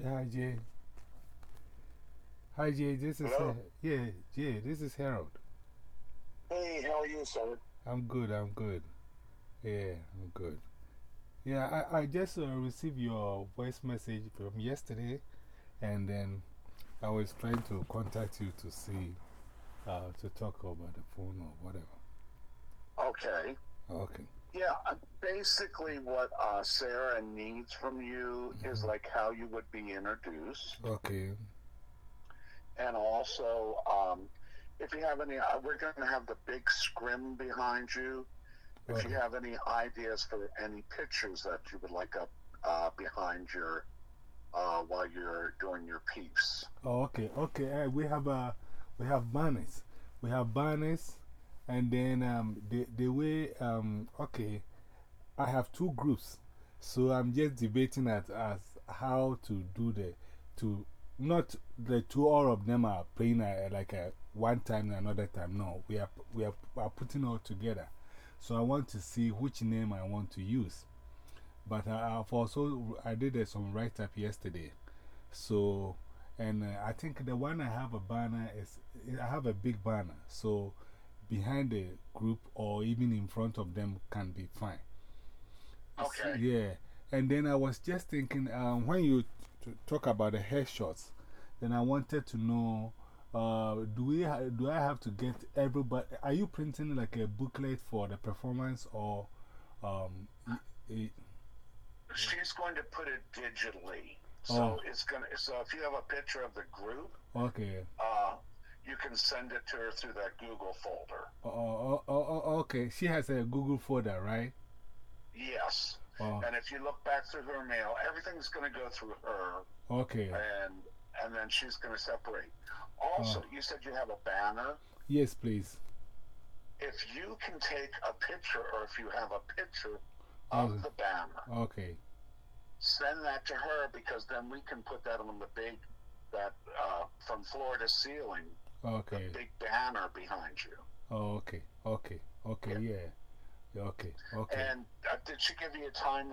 Hi, Jay. Hi, Jay. This is, uh, yeah, Jay, this is Harold. Hey, how are you, sir? I'm good, I'm good. Yeah, I'm good. Yeah, I, I just uh, received your voice message from yesterday, and then I was trying to contact you to see, uh, to talk about the phone or whatever. Okay. Okay. Yeah, uh, basically, what uh, Sarah needs from you is Mm-hmm. like how you would be introduced, Okay. and also um, if you have any, uh, we're going to have the big scrim behind you. If Okay. you have any ideas for any pictures that you would like up uh, behind your uh, while you're doing your piece. Oh, okay, okay. We have uh, we have banners. We have banners, and then um, the the way um, okay, I have two groups, so I'm just debating at as how to do the to not the two all of them are playing uh, like a one time and another time. No, we are we are, are putting all together. So I want to see which name I want to use. But I, I've also I did uh, some write up yesterday. So, and uh, I think the one I have a banner is, I have a big banner. So, behind the group or even in front of them can be fine. Okay. Yeah. And then I was just thinking um, when you talk about the headshots, then I wanted to know uh, do, we do I have to get everybody? Are you printing like a booklet for the performance or? Um, She's going to put it digitally. So Oh. it's going to, so if you have a picture of the group, okay. uh, can send it to her through that Google folder. Oh, oh, oh, oh, okay. She has a Google folder, right? Yes. Oh, And if you look back through her mail, everything's going to go through her, okay. and and then she's going to separate. Also, you said you have a banner. Yes, please. If you can take a picture, or if you have a picture of the banner, Okay. send that to her because then we can put that on the big, that uh, from floor to ceiling, Okay. big banner behind you. Oh, okay. Okay. Okay. Yeah. Yeah, Okay. Okay. And uh, did she give you a time